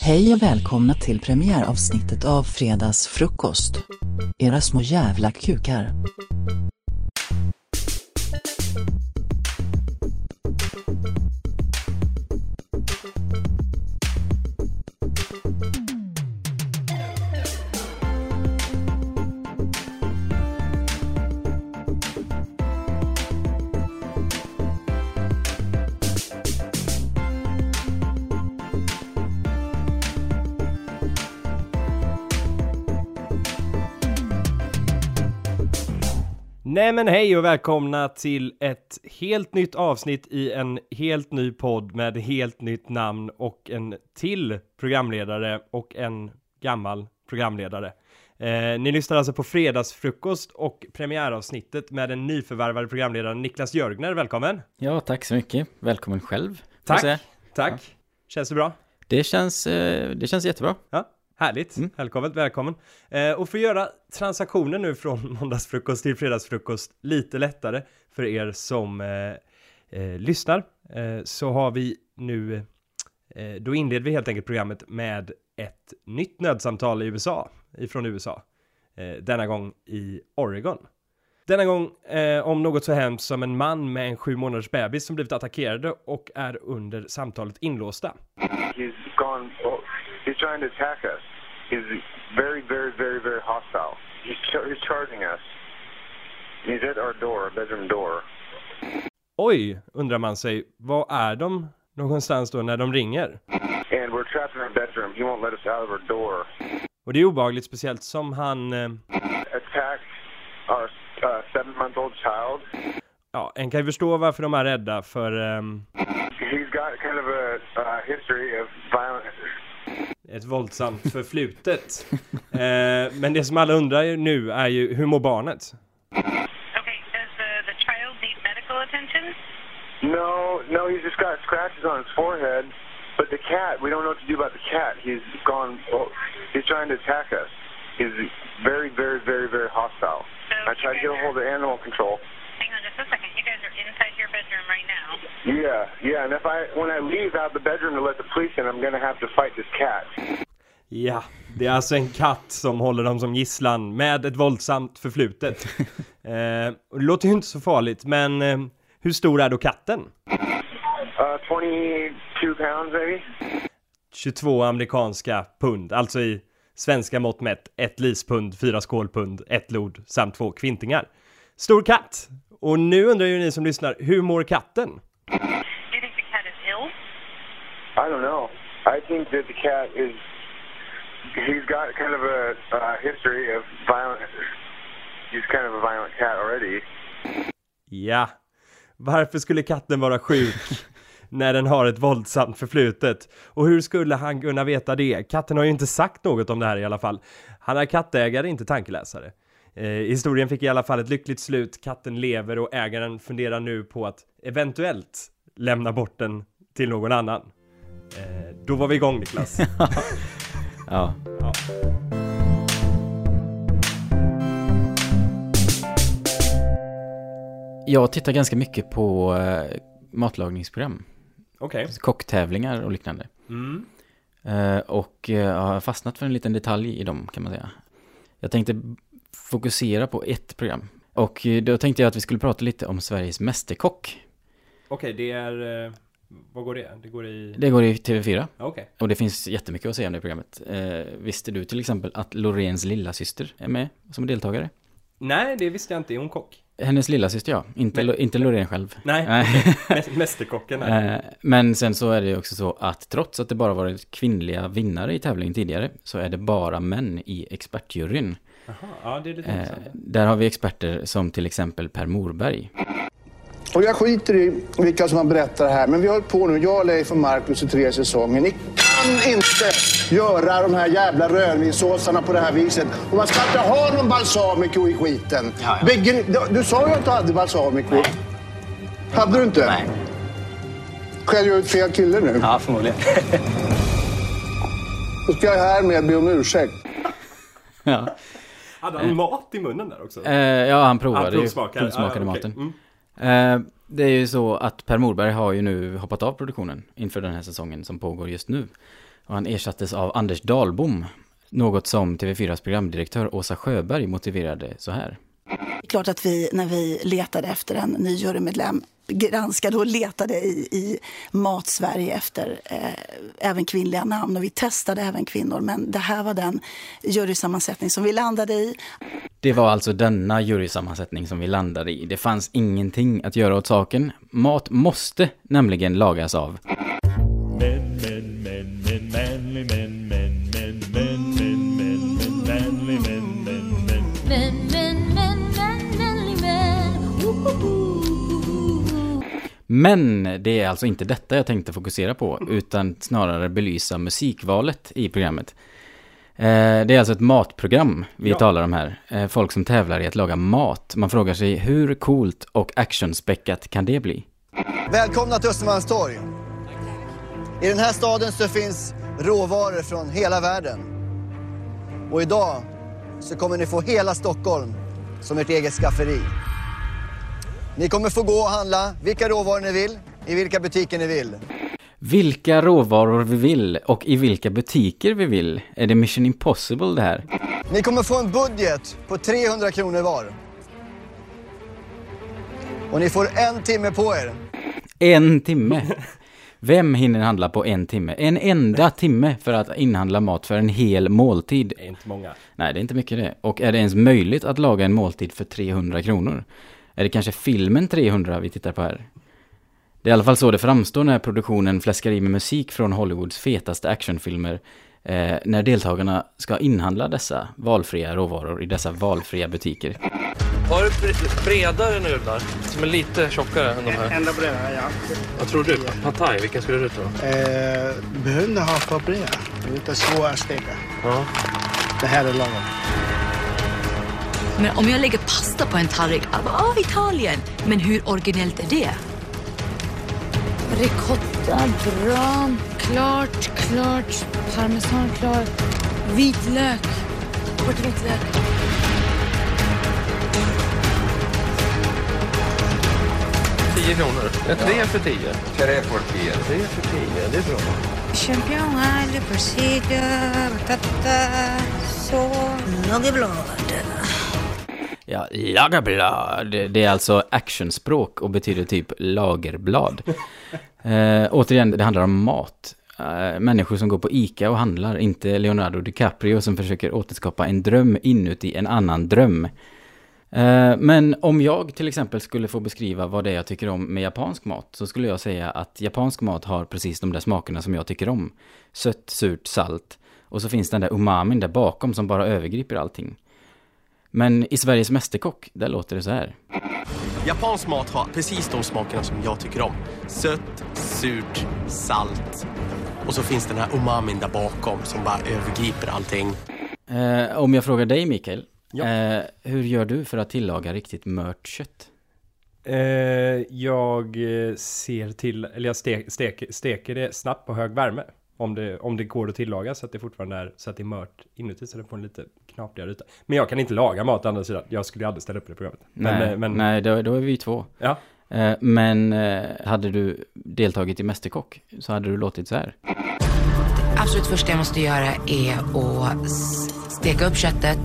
Hej och välkomna till premiäravsnittet av Fredagsfrukost. Era små jävla kukar. Nej men hej och välkomna till ett helt nytt avsnitt i en helt ny podd med helt nytt namn och en till programledare och en gammal programledare. Eh, ni lyssnar alltså på Fredagsfrukost och premiäravsnittet med den nyförvärvade programledaren Niklas Jörgner. Välkommen! Ja, tack så mycket. Välkommen själv. Tack! Tack! Känns det bra? Det känns, eh, det känns jättebra. Ja, härligt. Mm. Välkommen, välkommen. Eh, och för att göra transaktionen nu från måndagsfrukost till fredagsfrukost lite lättare för er som eh, eh, lyssnar eh, så har vi nu, eh, då inleder vi helt enkelt programmet med ett nytt nödsamtal i USA, ifrån USA. Eh, denna gång i Oregon. Denna gång eh, om något så hemskt som en man med en sju månaders bebis som blivit attackerade och är under samtalet inlåsta. He's gone. He's trying to attack us. He's very, very, very, very hostile. He's, char- he's charging us. He's at our door, our bedroom door. Oj, undrar man sig, var är de någonstans då när de ringer? And we're trapped in our bedroom. He won't let us out of our door. Och det är obehagligt speciellt som han, eh, Attacked our uh, seven-month-old child. ja, en kan ju förstå varför de är rädda för ehm, He's got kind of a uh, history of violence. Ett våldsamt förflutet. eh, men det som alla undrar ju nu är ju, hur mår barnet? Okay, does the, the child need medical attention? No, no, he's just got scratches on his forehead. But the cat, we don't know what to do about the cat. He's gone. Well, he's trying to attack us. He's very, very, very, very hostile. So I tried to get a hold of animal control. Yeah, yeah, and if I when I leave out the bedroom to let the police in, I'm gonna have to fight this cat. Ja, det är alltså en katt som håller dem som gisslan med ett våldsamt förflutet. eh, och det låter ju inte så farligt, men eh, hur stor är då katten? Uh, 22 pounds maybe. 22 amerikanska pund, alltså i svenska mått mätt ett lispund, fyra skålpund, ett lod samt två kvintingar. Stor katt! Och nu undrar ju ni som lyssnar, hur mår katten? Do you think the cat is ill? I don't know. I think that the cat is. He's got kind of a uh, history of violence. He's kind of a violent cat already. Ja, varför skulle katten vara sjuk när den har ett våldsamt förflutet? Och hur skulle han kunna veta det? Katten har ju inte sagt något om det här i alla fall. Han är kattägare, inte tankeläsare. Eh, historien fick i alla fall ett lyckligt slut, katten lever och ägaren funderar nu på att eventuellt lämna bort den till någon annan. Eh, då var vi igång Niklas. Ja. Ja. Jag tittar ganska mycket på eh, matlagningsprogram. Okej. Kocktävlingar och liknande. Mm. Eh, och eh, jag har fastnat för en liten detalj i dem kan man säga. Jag tänkte fokusera på ett program. Och då tänkte jag att vi skulle prata lite om Sveriges Mästerkock. Okej, det är... Eh, vad går det? Det går i... Det går i TV4. Okej. Och det finns jättemycket att säga om det programmet. Eh, visste du till exempel att Loreens lilla syster är med som deltagare? Nej, det visste jag inte. Är hon kock? Hennes lilla syster ja, inte, Men- inte Loreen själv. Nej, Nej. Mä- mästerkocken. Eh, Men sen så är det ju också så att trots att det bara varit kvinnliga vinnare i tävlingen tidigare så är det bara män i expertjuryn. Jaha, ja det är lite Eh. Där har vi experter som till exempel Per Morberg. Och jag skiter i vilka som har berättat det här, men vi har hållit på nu, jag, Leif och Markus i tre säsonger. Ni kan inte göra de här jävla rödvinssåsarna på det här viset. Och man ska inte ha någon balsamico i skiten. Begri- du, du sa ju att du hade balsamico. Hade du inte? Nej. Skäller jag ut fel kille nu? Ja, förmodligen. Då ska jag härmed be om ursäkt. Ja, Hade han mat i munnen där också? eh, ja han provade Han ju, provsmakar. provsmakade Ah, okej. maten. Mm. Eh, det är ju så att Per Morberg har ju nu hoppat av produktionen inför den här säsongen som pågår just nu. Och han ersattes av Anders Dahlbom, något som TV4s programdirektör Åsa Sjöberg motiverade så här. Det är klart att vi, när vi letade efter en ny jurymedlem, granskade och letade i, i Mat-Sverige efter eh, även kvinnliga namn. Och vi testade även kvinnor, men det här var den jurysammansättning som vi landade i. Det var alltså denna jurysammansättning som vi landade i. Det fanns ingenting att göra åt saken. Mat måste nämligen lagas av. Men det är alltså inte detta jag tänkte fokusera på, utan snarare belysa musikvalet i programmet. Eh, Det är alltså ett matprogram vi Ja. talar om här. Eh, Folk som tävlar i att laga mat. Man frågar sig hur coolt och actionspäckat kan det bli? Välkomna till Östermalmstorg. I den här staden så finns råvaror från hela världen. Och idag så kommer ni få hela Stockholm som ert eget skafferi. Ni kommer få gå och handla vilka råvaror ni vill, i vilka butiker ni vill. Vilka råvaror vi vill och i vilka butiker vi vill. Är det Mission Impossible det här? Ni kommer få en budget på 300 kronor var. Och ni får en timme på er. En timme. Vem hinner handla på en timme? En enda timme för att inhandla mat för en hel måltid. Det är inte många. Nej, det är inte mycket det. Och är det ens möjligt att laga en måltid för 300 kronor? Är det kanske filmen 300 vi tittar på här? Det är i alla fall så det framstår när produktionen fläskar i med musik från Hollywoods fetaste actionfilmer. Eh, när deltagarna ska inhandla dessa valfria råvaror i dessa valfria butiker. Har du bre- bredare nudlar? Som är lite tjockare än de här? Ända bredare, ja. Vad tror du? Pad thai, vilken skulle du tro? Eh, behöver inte ha för breda. Det är inte svårt att steka. Ja. Det här är lagom. Men om jag lägger pasta på en tallrik, ah, Italien. Men hur originellt är det? Ricotta, bra. Klart, klart. Parmesan, klart. Vitlök. Bort vitlök. Tio kronor. Ja. Tre för tio. Tre för tio. Tre för tio, det är bra. Champignoner, persilla, batata, så... Lagerblad. Ja, lagerblad. Det är alltså actionspråk och betyder typ lagerblad. Eh, återigen, det handlar om mat. Eh, människor som går på ICA och handlar, inte Leonardo DiCaprio som försöker återskapa en dröm inuti en annan dröm. Eh, men om jag till exempel skulle få beskriva vad det är jag tycker om med japansk mat så skulle jag säga att japansk mat har precis de där smakerna som jag tycker om. Sött, surt, salt. Och så finns den där umamin där bakom som bara övergriper allting. Men i Sveriges Mästerkock, där låter det så här. Japansk mat har precis de smakerna som jag tycker om. Sött, surt, salt. Och så finns den här umamin där bakom som bara övergriper allting. Eh, om jag frågar dig Mikael, eh, hur gör du för att tillaga riktigt mört kött? Eh, jag eh, ser till, eller jag stek, stek, steker det snabbt på hög värme. Om det, om det går att tillaga så att det fortfarande är så att det är mört inuti så det får en lite knaprigare yta. Men jag kan inte laga mat å andra sidan. Jag skulle ju aldrig ställa upp det programmet. Men, nej, eh, men, nej då, då är vi två. Ja. Eh, men eh, hade du deltagit i Mästerkock så hade du låtit så här. Absolut första jag måste göra är att steka upp köttet,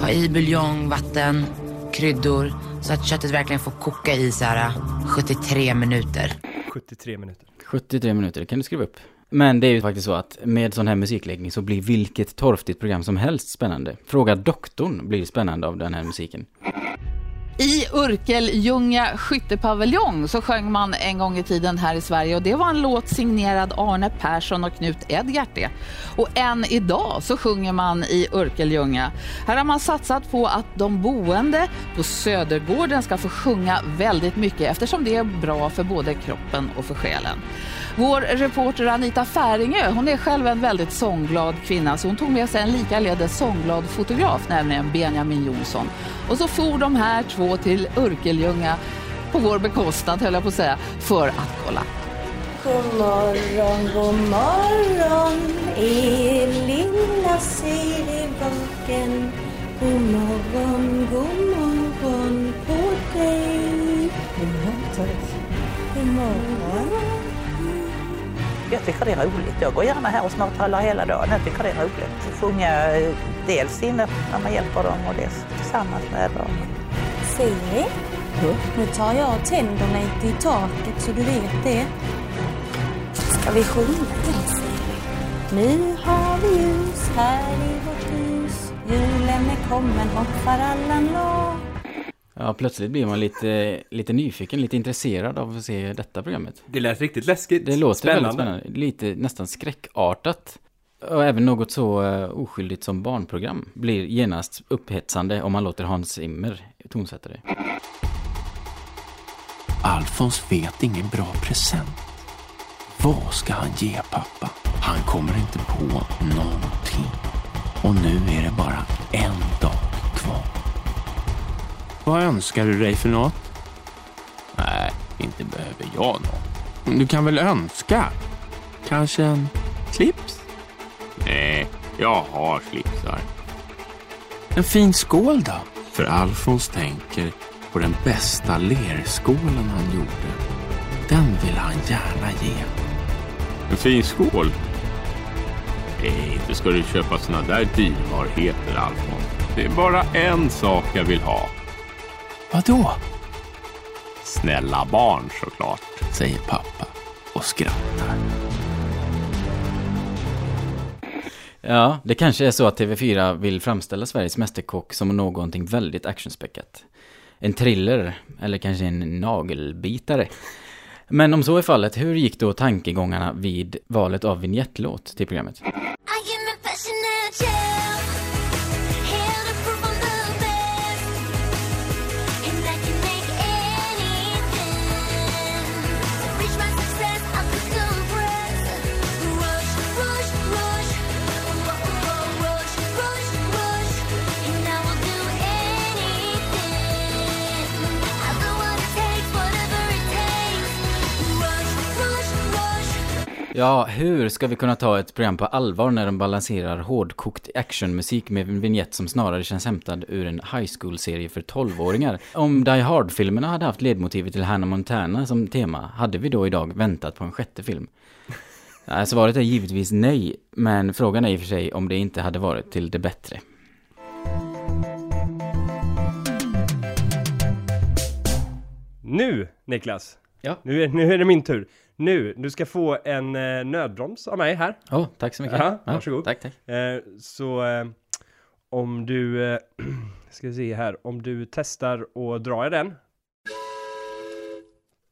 ha i buljong, vatten, kryddor så att köttet verkligen får koka i så här 73 minuter. 73 minuter. 73 minuter, det kan du skriva upp. Men det är ju faktiskt så att med sån här musikläggning så blir vilket torftigt program som helst spännande. Fråga doktorn blir spännande av den här musiken. I Urkeljunga skyttepaviljong så sjöng man en gång i tiden här i Sverige och det var en låt signerad Arne Persson och Knut Edgart det. Och än idag så sjunger man i Urkeljunga. Här har man satsat på att de boende på Södergården ska få sjunga väldigt mycket eftersom det är bra för både kroppen och för själen. Vår reporter Anita Färingö, hon är själv en väldigt sångglad kvinna så hon tog med sig en likaledes sångglad fotograf, nämligen Benjamin Jonsson. Och så for de här två till Urkeljunga på vår bekostnad höll jag på att säga, för att kolla. God morgon, god morgon er lilla Siribaken God morgon, god morgon på dig God morgon. Jag tycker det är roligt. Jag går gärna här och snortalar hela dagen. Jag tycker det är roligt. Sjunga dels inne när man hjälper dem och dels tillsammans med barnen. Siri, nu tar jag tänderna lite i taket så du vet det. Ska vi sjunga den Siri? Nu har vi ljus här i vårt hus. Julen är kommen, hoppar alla nå. Ja, plötsligt blir man lite, lite nyfiken, lite intresserad av att se detta programmet. Det lät riktigt läskigt. Det låter Spännande. väldigt spännande. Lite nästan skräckartat. Och även något så eh, oskyldigt som barnprogram blir genast upphetsande om man låter Hans Zimmer tonsätta det. Alfons vet ingen bra present. Vad ska han ge pappa? Han kommer inte på någonting. Och nu är det bara en dag kvar. Vad önskar du dig för något? Nej, inte behöver jag något. Du kan väl önska? Kanske en slips? Nej, jag har slipsar. En fin skål då? För Alfons tänker på den bästa lerskålen han gjorde. Den vill han gärna ge. En fin skål? Nej, inte ska du köpa såna där dyrbarheter, Alfons. Det är bara en sak jag vill ha. Vadå? Snälla barn såklart, säger pappa och skrattar. Ja, det kanske är så att TV4 vill framställa Sveriges Mästerkock som någonting väldigt actionspäckat. En thriller, eller kanske en nagelbitare. Men om så är fallet, hur gick då tankegångarna vid valet av vignettlåt till programmet? Ja, hur ska vi kunna ta ett program på allvar när de balanserar hårdkokt actionmusik med en vignett som snarare känns hämtad ur en high school-serie för 12-åringar? Om Die Hard-filmerna hade haft ledmotivet till Hannah Montana som tema, hade vi då idag väntat på en sjätte film? Nej, Svaret är givetvis nej, men frågan är i och för sig om det inte hade varit till det bättre. Nu, Niklas. Ja. Nu är, nu är det min tur. Nu, du ska få en eh, nödbroms av mig här. Åh, tack så mycket. Ja, Ja, varsågod. tack, tack. Eh, så eh, om du, eh, ska vi se här, om du testar och dra i den.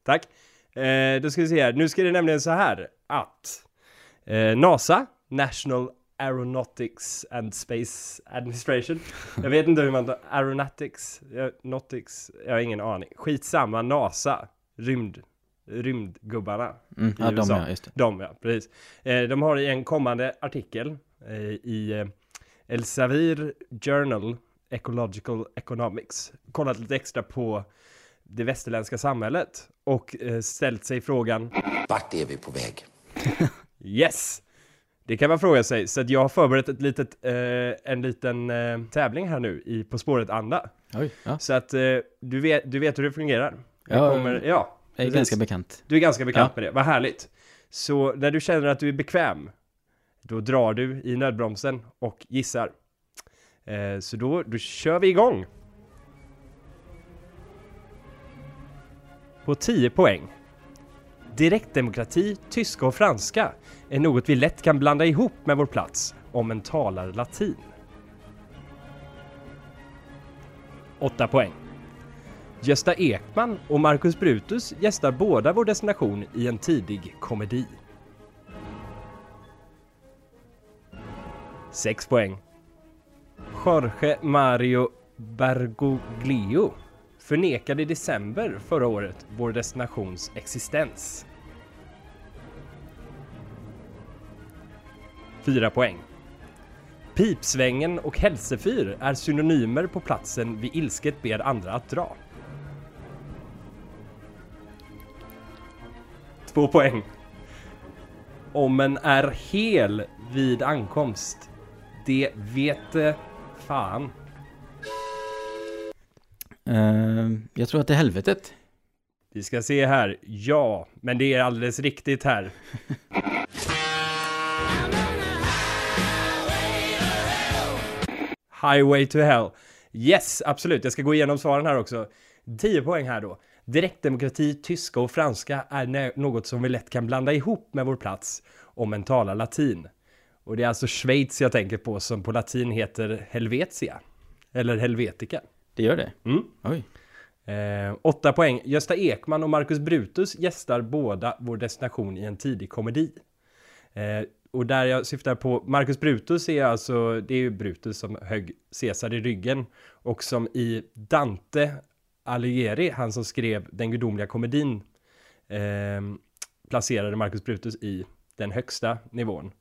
Tack. Eh, då ska vi se här, nu ska det nämligen så här att eh, NASA, National Aeronautics and Space Administration. Jag vet inte hur man, Aeronautics, eh, Nautics, jag har ingen aning. Skitsamma, NASA, rymd, rymdgubbarna. Mm, i ja, de USA. ja, just det. De ja, precis. Eh, de har i en kommande artikel eh, i eh, Elsevier Journal Ecological Economics kollat lite extra på det västerländska samhället och eh, ställt sig frågan Vart är vi på väg? Yes! Det kan man fråga sig, så att jag har förberett ett litet, eh, en liten eh, tävling här nu i På spåret-anda. Ja. Så att eh, du, vet, du vet hur det fungerar? Jag Ja, kommer, ja, jag är precis. ganska bekant. Du är ganska bekant Ja. med det, vad härligt. Så när du känner att du är bekväm, då drar du i nödbromsen och gissar. Eh, så då, då kör vi igång! På 10 poäng. Direktdemokrati, tyska och franska är något vi lätt kan blanda ihop med vår plats om en talar latin. 8 poäng. Gösta Ekman och Marcus Brutus gästar båda vår destination i en tidig komedi. 6 poäng. Jorge Mario Bergoglio förnekade i december förra året vår destinations existens. 4 poäng. Pipsvängen och Hälsefyr är synonymer på platsen vi ilsket ber andra att dra. Två poäng. Om en är hel vid ankomst, det vete fan. Eh, jag tror att det är helvetet. Vi ska se här. Ja, men det är alldeles riktigt här. Highway to hell. Yes, absolut. Jag ska gå igenom svaren här också. 10 poäng här då. Direktdemokrati, tyska och franska är något som vi lätt kan blanda ihop med vår plats om man talar latin. Och det är alltså Schweiz jag tänker på som på latin heter Helvetia. Eller Helvetica. Det gör det? Mm. Oj. Eh, åtta poäng. Gösta Ekman och Marcus Brutus gästar båda vår destination i en tidig komedi. Eh, och där jag syftar på Marcus Brutus är alltså, det är ju Brutus som högg Caesar i ryggen och som i Dante Alighieri, han som skrev den gudomliga komedin, eh, placerade Marcus Brutus i den högsta nivån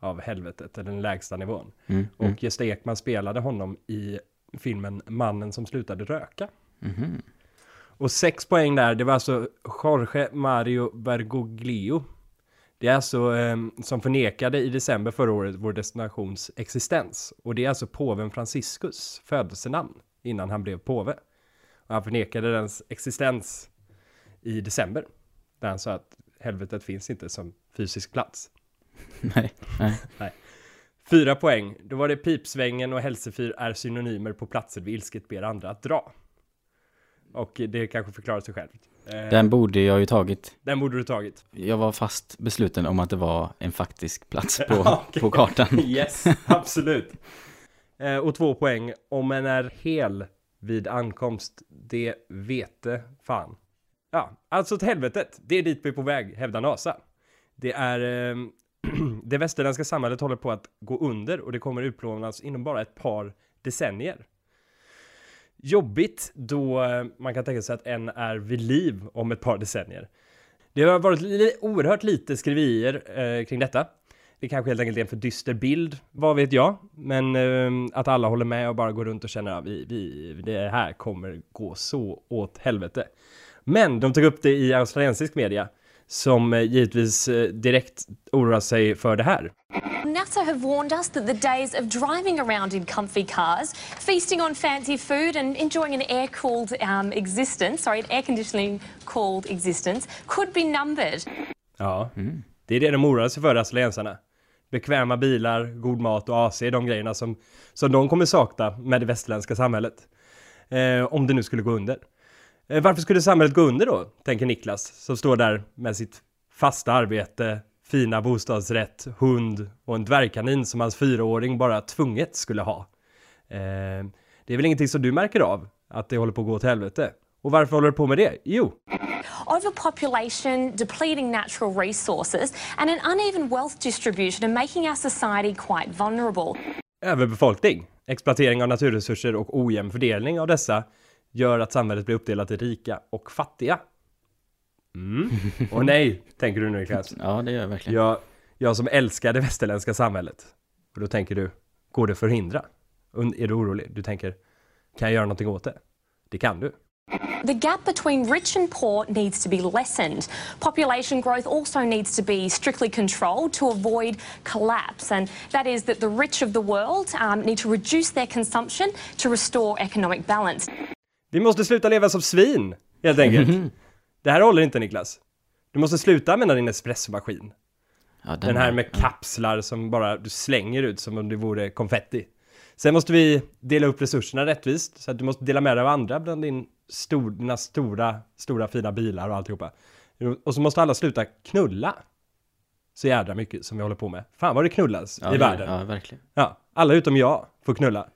av helvetet, eller den lägsta nivån. Mm, mm. Och Gösta Ekman spelade honom i filmen Mannen som slutade röka. Mhm. Och sex poäng där, det var alltså Jorge Mario Bergoglio. Det är alltså eh, som förnekade i december förra året vår destinations existens. Och det är alltså påven Franciscus födelsenamn innan han blev påve. Och han förnekade dens existens i december. Där han sa att helvetet finns inte som fysisk plats. Nej, nej. Nej. Fyra poäng. Då var det pipsvängen och hälsefyr är synonymer på platser vi ilsket ber andra att dra. Och det kanske förklarar sig självt. Eh, Den borde jag ju tagit. Den borde du tagit. Jag var fast besluten om att det var en faktisk plats på, okej. på kartan. Yes, absolut. Eh, och två poäng. Om en är hel vid ankomst, det vete fan. Ja, alltså till helvetet. Det är dit vi är på väg, hävdar NASA. Det är... Eh, det västerländska samhället håller på att gå under och det kommer utplånas inom bara ett par decennier. Jobbigt då eh, man kan tänka sig att en är vid liv om ett par decennier. Det har varit li- oerhört lite skriverier eh, kring detta. Det kanske helt enkelt är en för dyster bild, vad vet jag. Men eh, att alla håller med och bara går runt och känner att vi, vi, det här kommer gå så åt helvete. Men de tog upp det i australiensisk media, som eh, givetvis eh, direkt oroar sig för det här. NASA have warned us that the days of driving around in comfy cars, feasting on fancy food, and enjoying an air cooled um, existence, sorry, an air conditioning cooled existence, could be numbered. Ja, det är det de oroar sig för, australiensarna. Bekväma bilar, god mat och AC, de grejerna som, som de kommer sakna med det västerländska samhället. Eh, om det nu skulle gå under. Eh, varför skulle samhället gå under då, tänker Niklas, som står där med sitt fasta arbete, fina bostadsrätt, hund och en dvärgkanin som hans fyraåring bara tvunget skulle ha. Eh, det är väl ingenting som du märker av, att det håller på att gå åt helvete. Och varför håller det på med det? Jo, Overpopulation, depleting natural resources, and an uneven wealth distribution are making our society quite vulnerable. Överbefolkning, exploatering av naturresurser och ojämn fördelning av dessa gör att samhället blir uppdelat i rika och fattiga. Mm. Och nej, tänker du nu Niklas. Ja, det gör jag verkligen. Jag, jag som älskar det västerländska samhället. Och då tänker du, går det förhindra? Är du orolig? Du tänker, kan jag göra någonting åt det? Det kan du. The gap between rich and poor needs to be lessened. Population growth also needs to be strictly controlled to avoid collapse. And that is that the rich of the world um, need to reduce their consumption to restore economic balance. Vi måste sluta leva som svin, helt enkelt. Det här håller inte Niklas. Du måste sluta använda din espressomaskin. Ja, Den här med kapslar som bara du slänger ut som om det vore konfetti. Sen måste vi dela upp resurserna rättvist, så att du måste dela med dig av andra bland din stor, dina stora, stora fina bilar och alltihopa. Och så måste alla sluta knulla. Så jädra mycket som vi håller på med. Fan vad det knullas Ja, i det- världen. ja, verkligen. Ja, alla utom jag får knulla.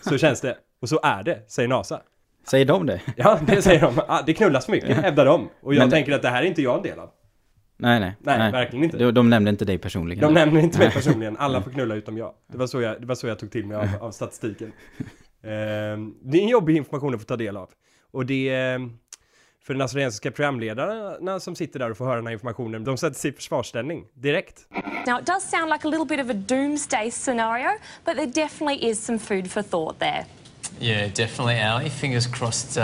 Så känns det. Och så är det, säger NASA. Säger de det? Ja, det säger de. Ah, Det knullas mycket, hävdar de. Och jag Men- tänker att det här är inte jag en del av. Nej, nej. Nej, verkligen inte. De, de nämnde inte dig personligen. De nämner inte mig Nej. personligen, alla får knulla utom jag. Det var så jag, det var så jag tog till mig av, av statistiken. Ehm, det är en jobbig information att få ta del av. Och det är för den australiensiska programledarna som sitter där och får höra den här informationen, de sätter sig i försvarsställning direkt. Now, it does sound like a little bit of a doomsday scenario, but there definitely is some food for thought there. Yeah, definitely, Ali. Fingers crossed. Uh,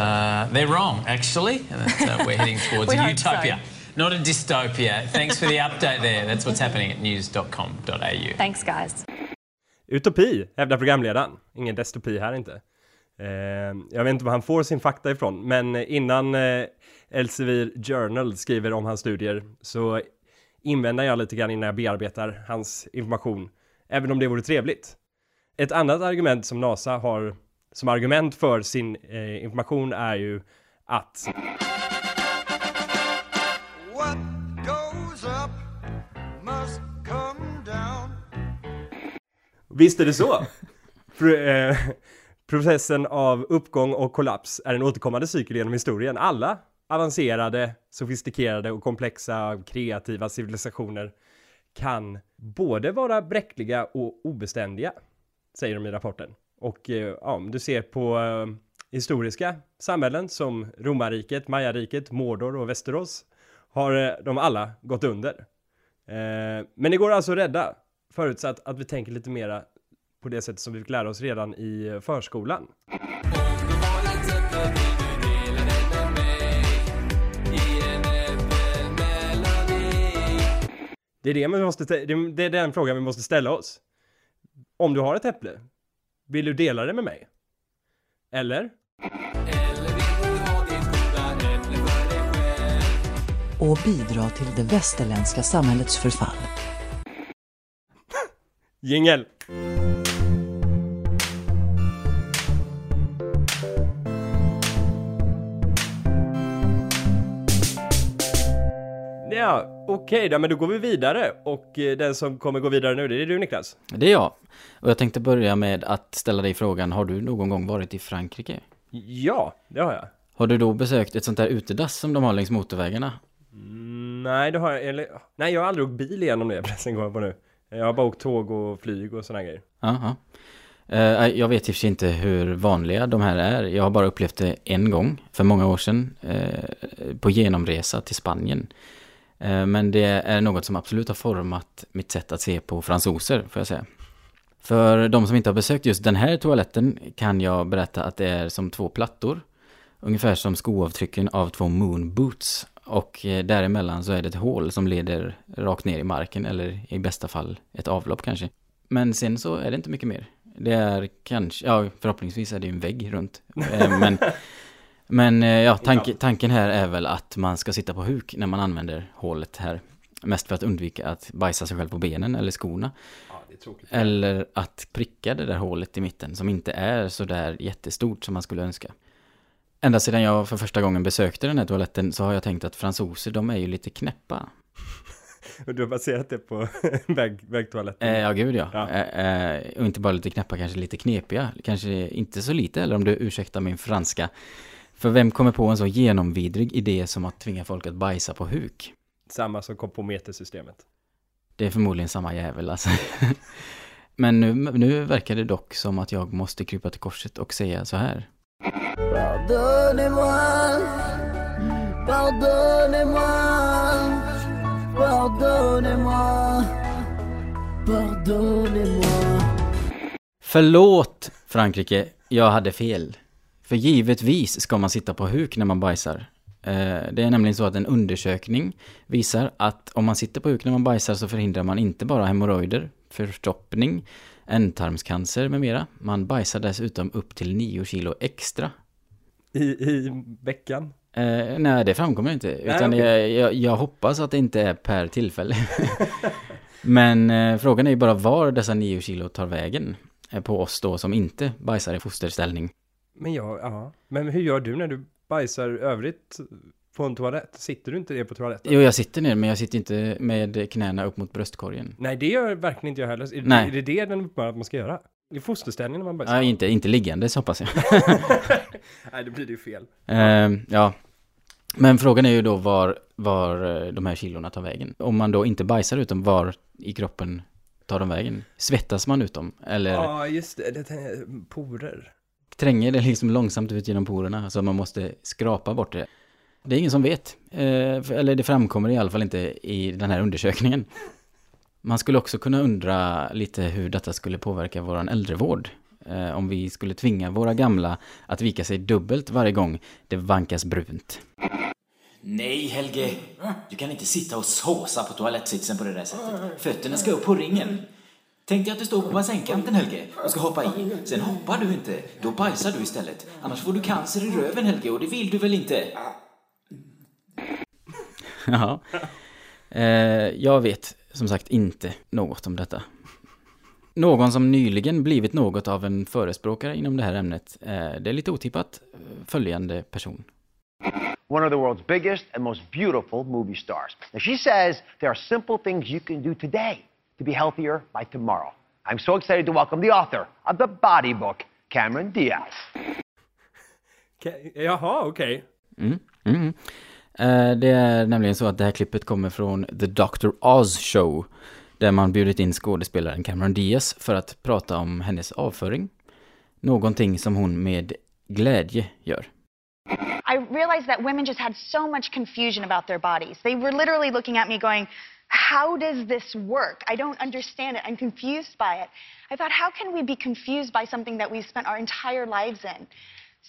they're wrong, actually. And that, uh, we're heading towards We a hope so. utopia, not a dystopia. Thanks for the update there. That's what's happening at news.com.au. Thanks, guys. Utopi, hävdar programledaren. Ingen dystopi här inte. Ehm, jag vet inte var han får sin fakta ifrån, men innan, eh, Elsevier Journal skriver om hans studier så invänder jag lite grann innan jag bearbetar hans information, även om det vore trevligt. Ett annat argument som NASA har som argument för sin eh, information är ju att. Visst är det så? Pro, eh, processen av uppgång och kollaps är en återkommande cykel genom historien. Alla avancerade, sofistikerade och komplexa kreativa civilisationer kan både vara bräckliga och obeständiga, säger de i rapporten. Och eh, ja, om du ser på eh, historiska samhällen som romarriket, Majariket, Mordor och Västerås har eh, de alla gått under. Eh, men det går alltså att rädda, förutsatt att vi tänker lite mera på det sättet som vi fick lära oss redan i förskolan. Det är, det, vi måste, det är den frågan vi måste ställa oss. Om du har ett äpple, vill du dela det med mig? Eller? Och bidra till det västerländska samhällets förfall. Jingel! Ja, okej då, men då går vi vidare och eh, den som kommer gå vidare nu, det är du Niklas. Det är jag. Och jag tänkte börja med att ställa dig frågan, har du någon gång varit i Frankrike? Ja, det har jag. Har du då besökt ett sånt där utedass som de har längs motorvägarna? Mm, nej, det har jag, eller, nej jag har aldrig åkt bil igenom det förresten, går jag på nu. Jag har bara åkt tåg och flyg och sådana grejer. Jaha. Eh, jag vet i och för sig inte hur vanliga de här är. Jag har bara upplevt det en gång, för många år sedan, eh, på genomresa till Spanien. Eh, men det är något som absolut har format mitt sätt att se på fransoser, får jag säga. För de som inte har besökt just den här toaletten kan jag berätta att det är som två plattor. Ungefär som skoavtrycken av två moon boots. Och eh, däremellan så är det ett hål som leder rakt ner i marken eller i bästa fall ett avlopp kanske. Men sen så är det inte mycket mer. Det är kanske, ja förhoppningsvis är det ju en vägg runt. Eh, men, men eh, ja, tanke, tanken här är väl att man ska sitta på huk när man använder hålet här. Mest för att undvika att bajsa sig själv på benen eller skorna. tråkigt. Eller att pricka det där hålet i mitten som inte är så där jättestort som man skulle önska. Ända sedan jag för första gången besökte den här toaletten så har jag tänkt att fransoser, de är ju lite knäppa. Och du har baserat det på väg, vägtoaletten? Eh, ja, gud ja. Ja. Eh, eh, och inte bara lite knäppa, kanske lite knepiga. Kanske inte så lite, eller om du ursäktar min franska. För vem kommer på en så genomvidrig idé som att tvinga folk att bajsa på huk? Samma som kom på metersystemet. Det är förmodligen samma jävel alltså. Men nu, nu verkar det dock som att jag måste krypa till korset och säga så här. Förlåt Frankrike, jag hade fel. För givetvis ska man sitta på huk när man bajsar. Eh, Det är nämligen så att en undersökning visar att om man sitter på huk när man bajsar så förhindrar man inte bara hemorrojder, förstoppning, ändtarmscancer med mera. Man bajsar dessutom upp till 9 kilo extra. I, i veckan? Eh, nej, det framkommer inte. Nej, Utan okej. jag, jag, jag hoppas att det inte är per tillfälle. Men eh, frågan är ju bara var dessa 9 kilo tar vägen. eh, På oss då som inte bajsar i fosterställning. Men ja, ja. Men hur gör du när du bajsar övrigt på en toalett? Sitter du inte ner på toaletten? Jo, jag sitter ner, men jag sitter inte med knäna upp mot bröstkorgen. Nej, det gör verkligen inte jag heller. Är, Nej. är det det den uppmanar att man ska göra? I fosterställning när man bajsar? Nej, inte, inte liggandes hoppas jag. Nej, då blir det ju fel. Ehm, ja. Men frågan är ju då var, var eh, de här kilorna tar vägen. Om man då inte bajsar ut dem, var i kroppen tar de vägen? Svettas man ut dem? Eller Ja, just det. det porer tränger det liksom långsamt ut genom porerna så man måste skrapa bort det? Det är ingen som vet. Eh, eller det framkommer i alla fall inte i den här undersökningen. Man skulle också kunna undra lite hur detta skulle påverka vår äldrevård. Eh, om vi skulle tvinga våra gamla att vika sig dubbelt varje gång det vankas brunt. Nej, Helge. Du kan inte sitta och såsa på toalettsitsen på det där sättet. Fötterna ska upp på ringen. Tänk dig att du står på bassängkanten, Helge, och ska hoppa i. Sen hoppar du inte. Då bajsar du istället. Annars får du cancer i röven, Helge, och det vill du väl inte? ja. Eh, jag vet som sagt inte något om detta. Någon som nyligen blivit något av en förespråkare inom det här ämnet, eh, det är lite otippat, eh, följande person. one of the world's biggest and most beautiful movie stars. Now, she says there are simple things you can do today to be healthier by tomorrow. I'm so excited to welcome the author of The Body Book, Cameron Diaz. Ke- Jaha, okej. Mm, mm. Eh, det är nämligen så att det här klippet kommer från The Dr. Oz Show, där man bjudit in skådespelaren Cameron Diaz för att prata om hennes avföring. Någonting som hon med glädje gör. I realized that women just had so much confusion about their bodies. They were literally looking at me going, How does this work? I don't understand it. I'm confused by it. I thought, How can we be confused by something that we've spent our entire lives in?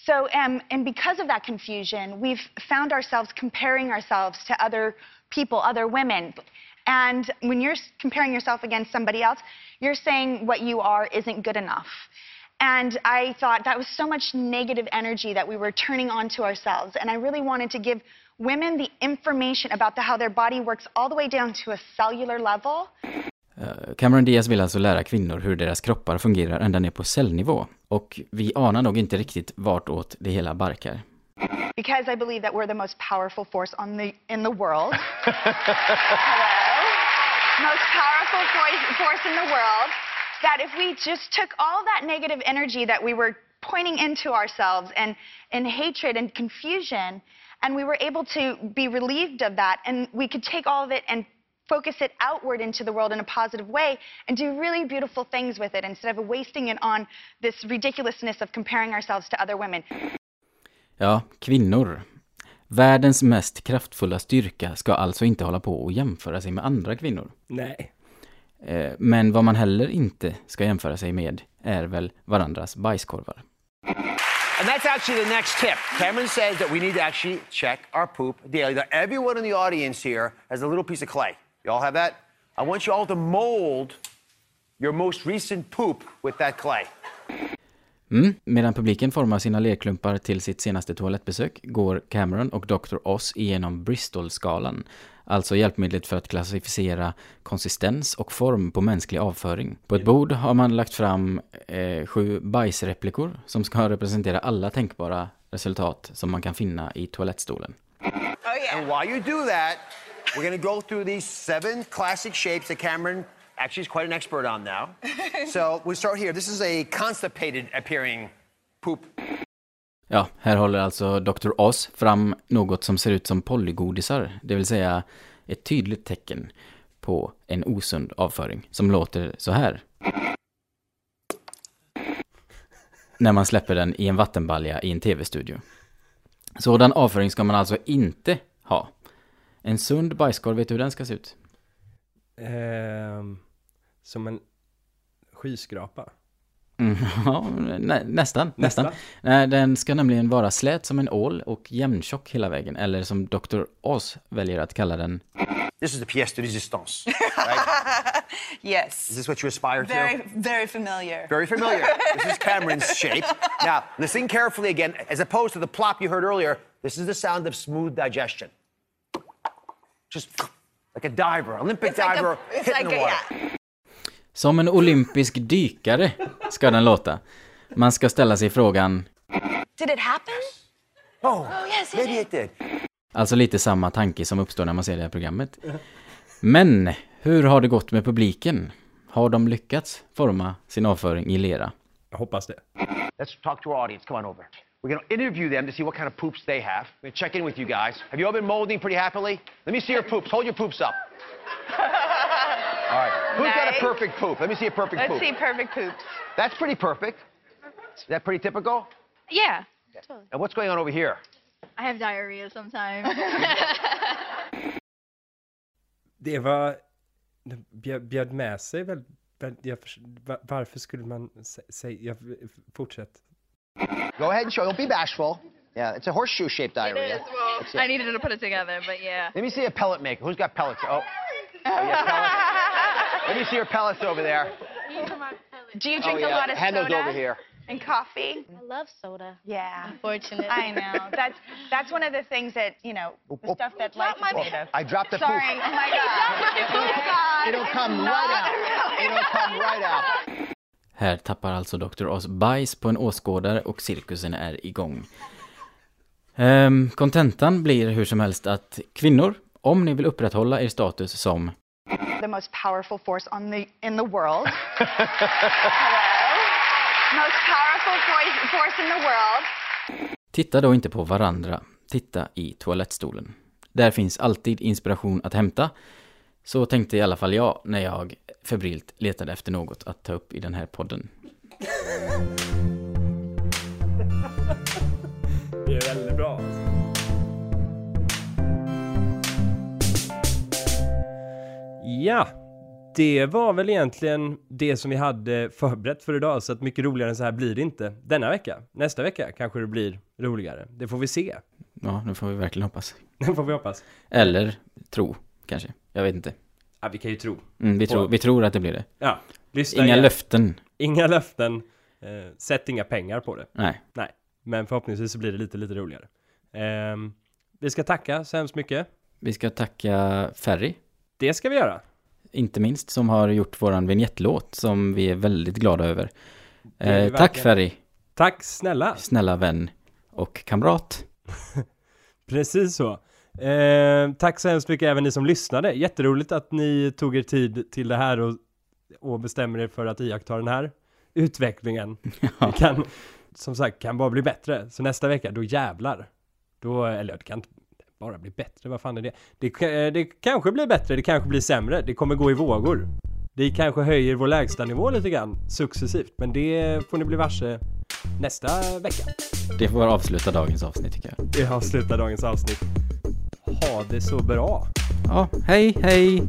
So, um, and because of that confusion, we've found ourselves comparing ourselves to other people, other women. And when you're comparing yourself against somebody else, you're saying what you are isn't good enough. And I thought that was so much negative energy that we were turning on to ourselves. And I really wanted to give women the information about the, how their body works all the way down to a cellular level. Eh, Cameron Diaz vill alltså lära kvinnor hur deras kroppar fungerar ända ner på cellnivå. Och vi anar nog inte riktigt vartåt det hela barkar. Because I believe that we're the most powerful force on the, in the world. Hello? Most powerful force, force in the world. That if we just took all that negative energy that we were pointing into ourselves and, and hatred and confusion, and we were able to be relieved of that, and we could take all of it and focus it outward into the world in a positive way and do really beautiful things with it instead of wasting it on this ridiculousness of comparing ourselves to other women. Ja, kvinnor. Världens mest kraftfulla styrka ska alltså inte hålla på och jämföra sig med andra kvinnor. Nej. Eh, Men vad man heller inte ska jämföra sig med är väl varandras bajskorvar. And that's actually the next tip. Cameron says that we need to actually check our poop daily. Now, everyone in the audience here has a little piece of clay. You all have that? I want you all to mold your most recent poop with that clay. Mm. Medan publiken formar sina lerklumpar till sitt senaste toalettbesök går Cameron och Dr. Oz igenom Bristol-skalan, alltså hjälpmedlet för att klassificera konsistens och form på mänsklig avföring. På ett bord har man lagt fram eh, sju bajsreplikor som ska representera alla tänkbara resultat som man kan finna i toalettstolen. And while you do that, we're to go through these seven classic shapes that Cameron actually is quite an expert on now. so we start here. This is a constipated appearing poop. Ja, här håller alltså Dr. Oz fram något som ser ut som polygodisar, det vill säga ett tydligt tecken på en osund avföring som låter så här. När man släpper den i en vattenbalja i en tv-studio. Sådan avföring ska man alltså inte ha. En sund bajskorv, vet du hur den ska se ut? Ehm, som en skyskrapa. Mm, ja, nä, nästan, nästan. Nästan. Den ska nämligen vara slät som en ål och jämntjock hela vägen. Eller som Dr. Oz väljer att kalla den. This is the pièce de résistance. Yes. Is this what you aspire to? Very, very familiar. Very familiar. this is Cameron's shape. Now, listen carefully again. As opposed to the plop you heard earlier, this is the sound of smooth digestion. Just like a diver, Olympic It's like a- diver it's hitting like the a- water. Som en olympisk dykare ska den låta. Man ska ställa sig frågan, Did it happen? Oh, yes, maybe it did. alltså lite samma tanke som uppstår när man ser det här programmet. Men, hur har det gått med publiken? Har de lyckats forma sin avföring i lera? Jag hoppas det. Let's talk to our audience. Come on over. We're going to interview them to see what kind of poops they have. We're going to check in with you guys. Have you all been molding pretty happily? Let me see your poops. Hold your poops up. All right. Who's got a perfect poop? Let me see a perfect poop. Let's poop. see perfect poops. That's pretty perfect. Is that pretty typical? Yeah. Totally. And what's going on over here? I have diarrhea sometimes. Det var... det bjöd- bjöd med sig väl... väl- Jag, varför skulle man säga... Jag, fortsätt. Go ahead and show. Don't be bashful. Yeah, it's a horseshoe-shaped diarrhea. It is. Well, it. I needed to put it together, but yeah. Let me see a pellet maker. Who's got pellets? Oh. oh yeah, pellets. Let me see your pellets over there. Do you drink oh, a yeah. lot of Hand soda? over here. And coffee. I love soda. Yeah. Unfortunately. I know. That's that's one of the things that, you know, the stuff that life is made of. I dropped the Sorry. poop. Oh my god. It'll come right out. It'll come right out. Här tappar alltså Dr. Oz bajs på en åskådare och cirkusen är igång. Ehm, Kontentan blir hur som helst att kvinnor, om ni vill upprätthålla er status som The most powerful force on the in the world. Hello. Most powerful force, in the world. Titta då inte på varandra, titta i toalettstolen. Där finns alltid inspiration att hämta. Så tänkte i alla fall jag när jag febrilt letade efter något att ta upp i den här podden. Det är väldigt bra. Ja, det var väl egentligen det som vi hade förberett för idag, så att mycket roligare än så här blir det inte denna vecka. Nästa vecka kanske det blir roligare. Det får vi se. Ja, nu får vi verkligen hoppas. Det får vi hoppas. Eller tro, kanske. Jag vet inte. Ja, vi kan ju tro. Mm, vi, På- tror, vi tror att det blir det. Ja, lyssna Inga igen. löften. Inga löften. Eh, sätt inga pengar på det. Nej. Nej, men förhoppningsvis så blir det lite, lite roligare. Ehm, vi ska tacka så hemskt mycket. Vi ska tacka Ferry, Det ska vi göra. inte minst, som har gjort våran vignettlåt som vi är väldigt glada över. Eh, tack. Ferry, Tack snälla. snälla vän och kamrat. Precis så. Eh, tack så hemskt mycket även ni som lyssnade. Jätteroligt att ni tog er tid till det här och, och bestämmer er för att iaktta den här utvecklingen. Det kan, som sagt, kan bara bli bättre. Så nästa vecka, då jävlar. Då, eller det kan inte bara bli bättre, vad fan är det? Det, eh, det kanske blir bättre, det kanske blir sämre. Det kommer gå i vågor. Vi kanske höjer vår lägstanivå lite grann successivt, men det får ni bli varse nästa vecka. Det får avsluta dagens avsnitt tycker jag. Det avslutar dagens avsnitt. Ha det så bra. Ja, hej hej!